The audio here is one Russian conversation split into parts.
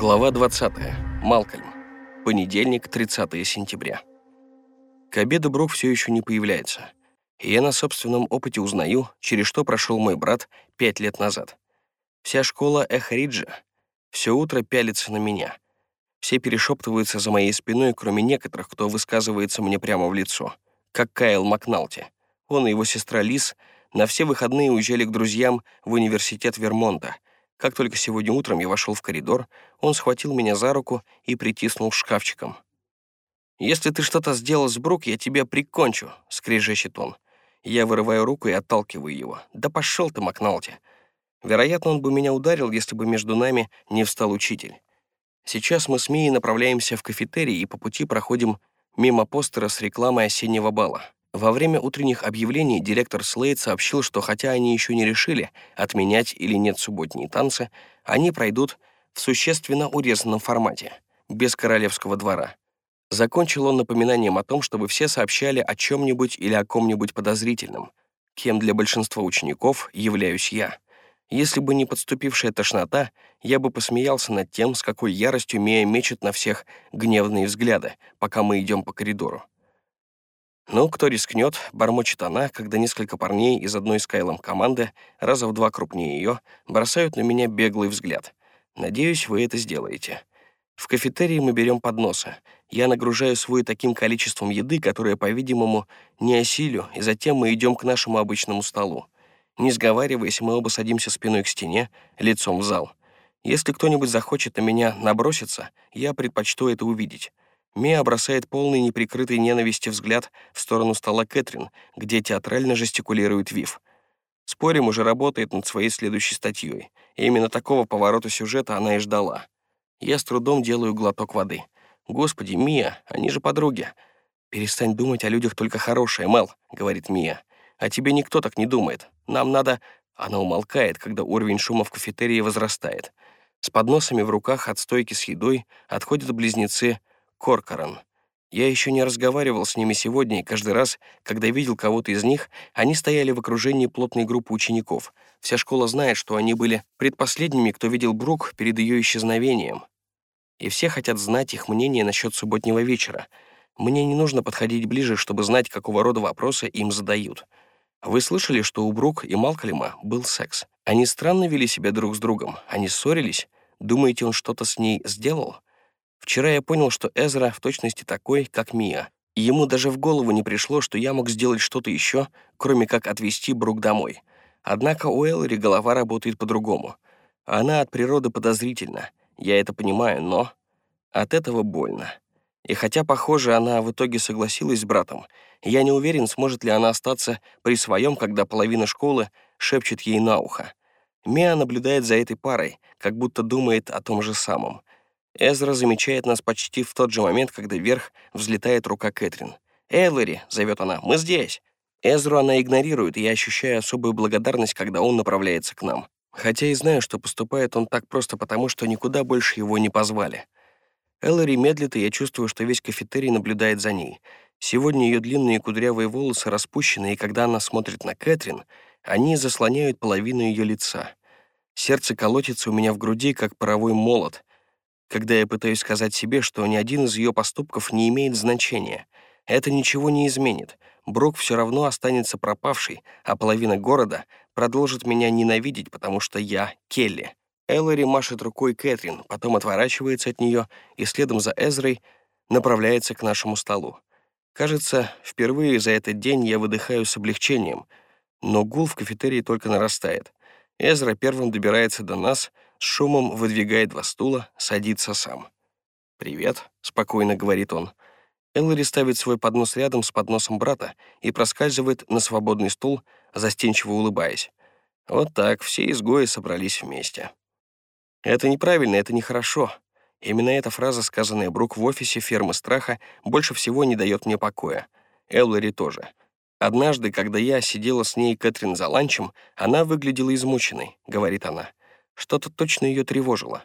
Глава 20. Малкольм. Понедельник, 30 сентября. К обеду Брук все еще не появляется. И я на собственном опыте узнаю, через что прошел мой брат пять лет назад. Вся школа Эхриджа все утро пялится на меня. Все перешептываются за моей спиной, кроме некоторых, кто высказывается мне прямо в лицо. Как Кайл Макналти. Он и его сестра Лиз на все выходные уезжали к друзьям в университет Вермонта — как только сегодня утром я вошел в коридор, он схватил меня за руку и притиснул шкафчиком. «Если ты что-то сделал с Брук, я тебя прикончу», — скрежещет он. Я вырываю руку и отталкиваю его. «Да пошел ты, Макналти!» Вероятно, он бы меня ударил, если бы между нами не встал учитель. Сейчас мы с Мией направляемся в кафетерий и по пути проходим мимо постера с рекламой осеннего бала. Во время утренних объявлений директор Слейд сообщил, что хотя они еще не решили, отменять или нет субботние танцы, они пройдут в существенно урезанном формате, без королевского двора. Закончил он напоминанием о том, чтобы все сообщали о чем-нибудь или о ком-нибудь подозрительном, кем для большинства учеников являюсь я. Если бы не подступившая тошнота, я бы посмеялся над тем, с какой яростью Мия мечет на всех гневные взгляды, пока мы идем по коридору. «Ну, кто рискнет?» — бормочет она, когда несколько парней из одной с Кайлом команды, раза в два крупнее ее, бросают на меня беглый взгляд. «Надеюсь, вы это сделаете». В кафетерии мы берем подносы. Я нагружаю свой таким количеством еды, которое, по-видимому, не осилю, и затем мы идем к нашему обычному столу. Не сговариваясь, мы оба садимся спиной к стене, лицом в зал. Если кто-нибудь захочет на меня наброситься, я предпочту это увидеть. Мия бросает полный неприкрытой ненависти взгляд в сторону стола Кэтрин, где театрально жестикулирует Вив. Спорим, уже работает над своей следующей статьей. И именно такого поворота сюжета она и ждала. Я с трудом делаю глоток воды. «Господи, Мия, они же подруги». «Перестань думать о людях только хорошее, Мел», — говорит Мия. «А тебе никто так не думает. Нам надо...» Она умолкает, когда уровень шума в кафетерии возрастает. С подносами в руках от стойки с едой отходят близнецы Коркоран. Я еще не разговаривал с ними сегодня, и каждый раз, когда видел кого-то из них, они стояли в окружении плотной группы учеников. Вся школа знает, что они были предпоследними, кто видел Брук перед ее исчезновением. И все хотят знать их мнение насчет субботнего вечера. Мне не нужно подходить ближе, чтобы знать, какого рода вопросы им задают. Вы слышали, что у Брук и Малкольма был секс? Они странно вели себя друг с другом, они ссорились. Думаете, он что-то с ней сделал? Вчера я понял, что Эзра в точности такой, как Мия. И ему даже в голову не пришло, что я мог сделать что-то еще, кроме как отвезти Брук домой. Однако у Эллари голова работает по-другому. Она от природы подозрительна. Я это понимаю, но от этого больно. И хотя, похоже, она в итоге согласилась с братом, я не уверен, сможет ли она остаться при своем, когда половина школы шепчет ей на ухо. Мия наблюдает за этой парой, как будто думает о том же самом. Эзра замечает нас почти в тот же момент, когда вверх взлетает рука Кэтрин. «Эллари!» — зовет она. «Мы здесь!» Эзру она игнорирует, и я ощущаю особую благодарность, когда он направляется к нам. Хотя и знаю, что поступает он так просто потому, что никуда больше его не позвали. Эллари медлит, и я чувствую, что весь кафетерий наблюдает за ней. Сегодня ее длинные кудрявые волосы распущены, и когда она смотрит на Кэтрин, они заслоняют половину ее лица. Сердце колотится у меня в груди, как паровой молот, когда я пытаюсь сказать себе, что ни один из ее поступков не имеет значения. Это ничего не изменит. Брук все равно останется пропавшей, а половина города продолжит меня ненавидеть, потому что я Келли. Эллари машет рукой Кэтрин, потом отворачивается от нее и следом за Эзрой направляется к нашему столу. Кажется, впервые за этот день я выдыхаю с облегчением, но гул в кафетерии только нарастает. Эзра первым добирается до нас — с шумом выдвигает два стула, садится сам. «Привет», — спокойно говорит он. Эллари ставит свой поднос рядом с подносом брата и проскальзывает на свободный стул, застенчиво улыбаясь. Вот так все изгои собрались вместе. Это неправильно, это нехорошо. Именно эта фраза, сказанная Брук в офисе фермы страха, больше всего не дает мне покоя. Эллари тоже. Однажды, когда я сидела с ней Кэтрин за ланчем, она выглядела измученной, говорит она. Что-то точно ее тревожило.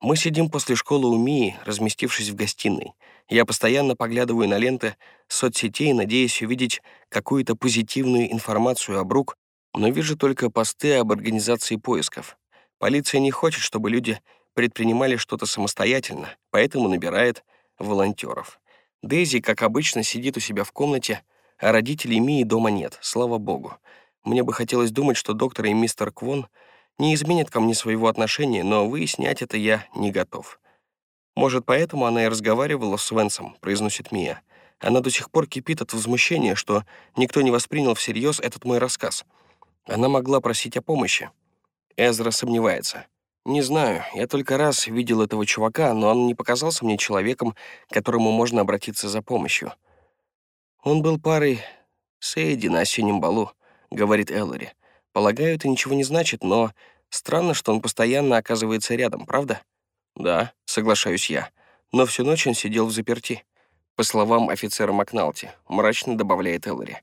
Мы сидим после школы у Мии, разместившись в гостиной. Я постоянно поглядываю на ленты соцсетей, надеясь увидеть какую-то позитивную информацию о Брук, но вижу только посты об организации поисков. Полиция не хочет, чтобы люди предпринимали что-то самостоятельно, поэтому набирает волонтеров. Дейзи, как обычно, сидит у себя в комнате, а родителей Мии дома нет, слава богу. Мне бы хотелось думать, что доктор и мистер Квон не изменят ко мне своего отношения, но выяснять это я не готов. Может, поэтому она и разговаривала с Венсом, произносит Мия. Она до сих пор кипит от возмущения, что никто не воспринял всерьез этот мой рассказ. Она могла просить о помощи. Эзра сомневается. Не знаю, я только раз видел этого чувака, но он не показался мне человеком, к которому можно обратиться за помощью. Он был парой с Эйди на осеннем балу, говорит Эллари. Полагаю, это ничего не значит, но странно, что он постоянно оказывается рядом, правда? Да, соглашаюсь я. Но всю ночь он сидел в заперти. По словам офицера Макналти, мрачно добавляет Эллари.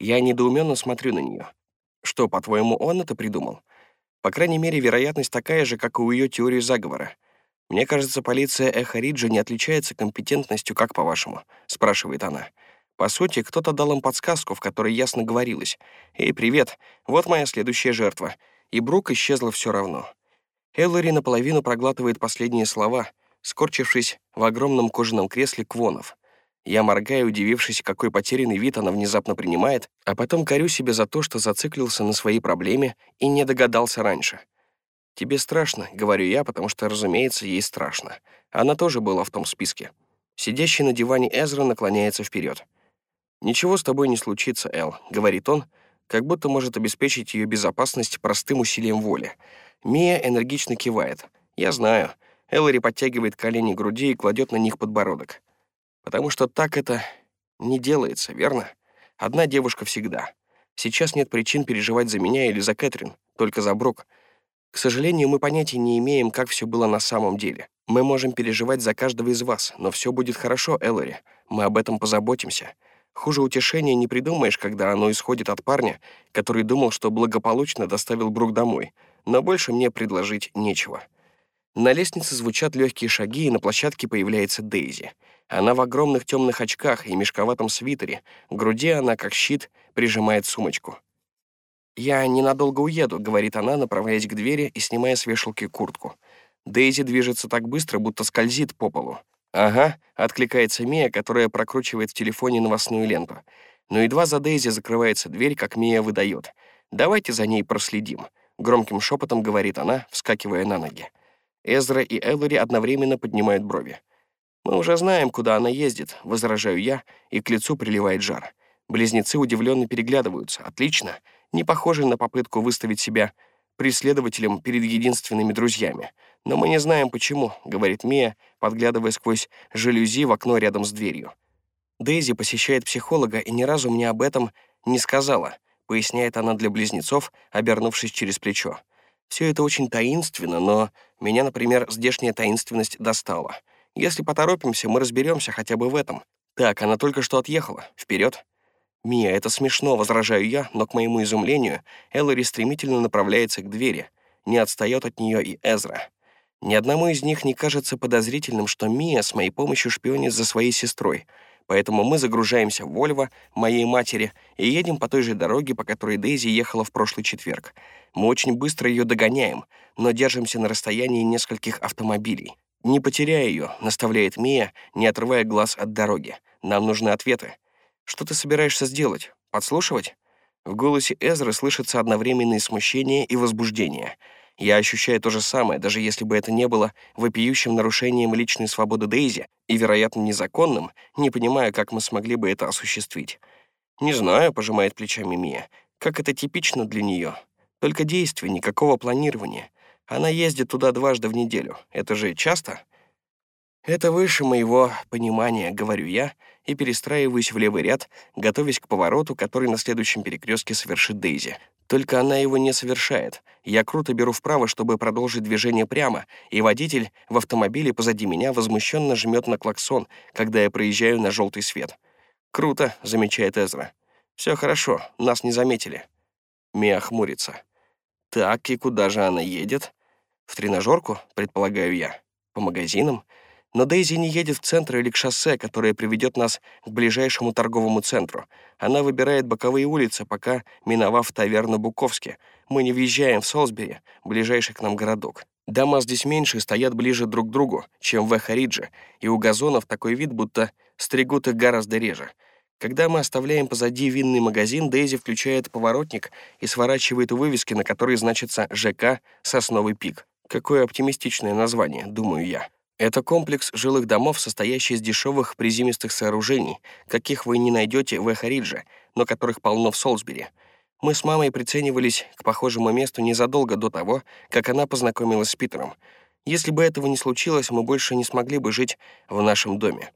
Я недоуменно смотрю на нее. Что, по-твоему, он это придумал? По крайней мере, вероятность такая же, как и у ее теории заговора. Мне кажется, полиция Эхариджа не отличается компетентностью, как по-вашему? Спрашивает она. По сути, кто-то дал им подсказку, в которой ясно говорилось. «Эй, привет, вот моя следующая жертва». И Брук исчезла все равно. Эллари наполовину проглатывает последние слова, скорчившись в огромном кожаном кресле Квонов. Я моргаю, удивившись, какой потерянный вид она внезапно принимает, а потом корю себя за то, что зациклился на своей проблеме и не догадался раньше. «Тебе страшно», — говорю я, потому что, разумеется, ей страшно. Она тоже была в том списке. Сидящий на диване Эзра наклоняется вперед. «Ничего с тобой не случится, Эл», — говорит он, как будто может обеспечить ее безопасность простым усилием воли. Мия энергично кивает. «Я знаю». Эллари подтягивает колени к груди и кладет на них подбородок. Потому что так это не делается, верно? Одна девушка всегда. Сейчас нет причин переживать за меня или за Кэтрин, только за Брок. К сожалению, мы понятия не имеем, как все было на самом деле. Мы можем переживать за каждого из вас, но все будет хорошо, Эллари. Мы об этом позаботимся. Хуже утешения не придумаешь, когда оно исходит от парня, который думал, что благополучно доставил Брук домой. Но больше мне предложить нечего. На лестнице звучат легкие шаги, и на площадке появляется Дейзи — она в огромных темных очках и мешковатом свитере. В груди она, как щит, прижимает сумочку. «Я ненадолго уеду», — говорит она, направляясь к двери и снимая с вешалки куртку. Дейзи движется так быстро, будто скользит по полу. «Ага», — откликается Мия, которая прокручивает в телефоне новостную ленту. Но едва за Дейзи закрывается дверь, как Мия выдает. «Давайте за ней проследим», — громким шепотом говорит она, вскакивая на ноги. Эзра и Эллари одновременно поднимают брови. «Мы уже знаем, куда она ездит», — возражаю я, и к лицу приливает жар. Близнецы удивленно переглядываются. Отлично. Не похоже на попытку выставить себя преследователем перед единственными друзьями. «Но мы не знаем, почему», — говорит Мия, подглядывая сквозь жалюзи в окно рядом с дверью. «Дейзи посещает психолога и ни разу мне об этом не сказала», — поясняет она для близнецов, обернувшись через плечо. «Все это очень таинственно, но меня, например, здешняя таинственность достала». Если поторопимся, мы разберемся хотя бы в этом. Так, она только что отъехала. Вперед. Мия, это смешно, возражаю я, но, к моему изумлению, Эллари стремительно направляется к двери. Не отстает от нее и Эзра. Ни одному из них не кажется подозрительным, что Мия с моей помощью шпионит за своей сестрой, поэтому мы загружаемся в Вольво, моей матери, и едем по той же дороге, по которой Дейзи ехала в прошлый четверг. Мы очень быстро ее догоняем, но держимся на расстоянии нескольких автомобилей. «Не потеряй ее», — наставляет Мия, не отрывая глаз от дороги. «Нам нужны ответы». «Что ты собираешься сделать? Подслушивать?» В голосе Эзры слышится одновременное смущение и возбуждение. Я ощущаю то же самое, даже если бы это не было вопиющим нарушением личной свободы Дейзи и, вероятно, незаконным, не понимая, как мы смогли бы это осуществить. «Не знаю», — пожимает плечами Мия, — «как это типично для нее. Только действий, никакого планирования. Она ездит туда дважды в неделю. Это же часто? Это выше моего понимания, говорю я, и перестраиваюсь в левый ряд, готовясь к повороту, который на следующем перекрестке совершит Дейзи. Только она его не совершает. Я круто беру вправо, чтобы продолжить движение прямо, и водитель в автомобиле позади меня возмущенно жмет на клаксон, когда я проезжаю на желтый свет. «Круто», — замечает Эзра. «Все хорошо, нас не заметили». Мия хмурится. Так, и куда же она едет? В тренажерку, предполагаю я. По магазинам. Но Дейзи не едет в центр или к шоссе, которое приведет нас к ближайшему торговому центру. Она выбирает боковые улицы, пока, миновав таверну Буковски, мы не въезжаем в Солсбери, ближайший к нам городок. Дома здесь меньше стоят ближе друг к другу, чем в Эхаридже, и у газонов такой вид, будто стригут их гораздо реже. Когда мы оставляем позади винный магазин, Дейзи включает поворотник и сворачивает у вывески, на которой значится ЖК «Сосновый пик». Какое оптимистичное название, думаю я. Это комплекс жилых домов, состоящий из дешевых приземистых сооружений, каких вы не найдете в Эхаридже, но которых полно в Солсбери. Мы с мамой приценивались к похожему месту незадолго до того, как она познакомилась с Питером. Если бы этого не случилось, мы больше не смогли бы жить в нашем доме.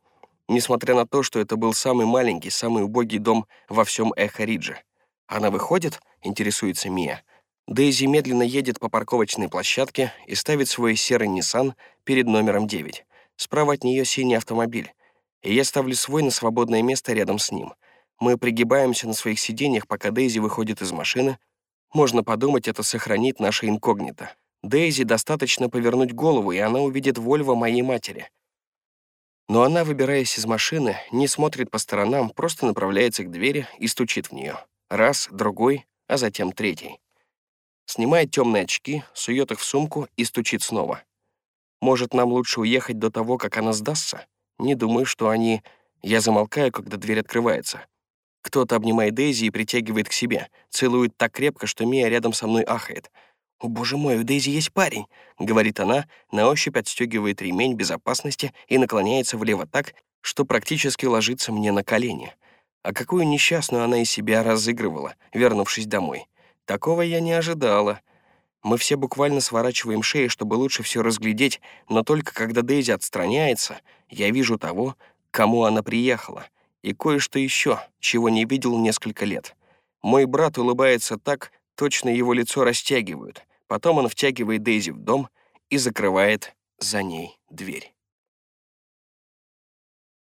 Несмотря на то, что это был самый маленький, самый убогий дом во всем Эхаридже. «Она выходит?» — интересуется Мия. Дейзи медленно едет по парковочной площадке и ставит свой серый Nissan перед номером 9. Справа от нее синий автомобиль. И я ставлю свой на свободное место рядом с ним. Мы пригибаемся на своих сиденьях, пока Дейзи выходит из машины. Можно подумать, это сохранит наше инкогнито. Дейзи достаточно повернуть голову, и она увидит Вольво моей матери. Но она, выбираясь из машины, не смотрит по сторонам, просто направляется к двери и стучит в нее. Раз, другой, а затем третий снимает темные очки, сует их в сумку и стучит снова. Может, нам лучше уехать до того, как она сдастся? Не думаю, что они... Я замолкаю, когда дверь открывается. Кто-то обнимает Дейзи и притягивает к себе, целует так крепко, что Мия рядом со мной ахает. «О, боже мой, у Дейзи есть парень!» — говорит она, на ощупь отстегивает ремень безопасности и наклоняется влево так, что практически ложится мне на колени. А какую несчастную она из себя разыгрывала, вернувшись домой. Такого я не ожидала. Мы все буквально сворачиваем шеи, чтобы лучше все разглядеть, но только когда Дейзи отстраняется, я вижу того, к кому она приехала, и кое-что еще, чего не видел несколько лет. Мой брат улыбается так, точно его лицо растягивают. Потом он втягивает Дейзи в дом и закрывает за ней дверь.